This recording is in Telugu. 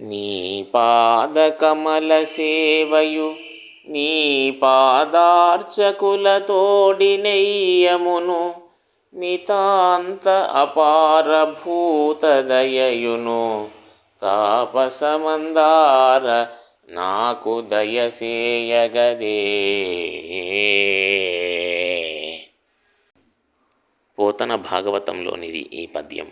నీ పాద కమల సేవయు నీ పాదార్చకులతోడినెయ్యమును నితాంత అపారభూతదయయును తాపసమందార నాకు దయసేయగదే. పోతన భాగవతంలోనిది ఈ పద్యం.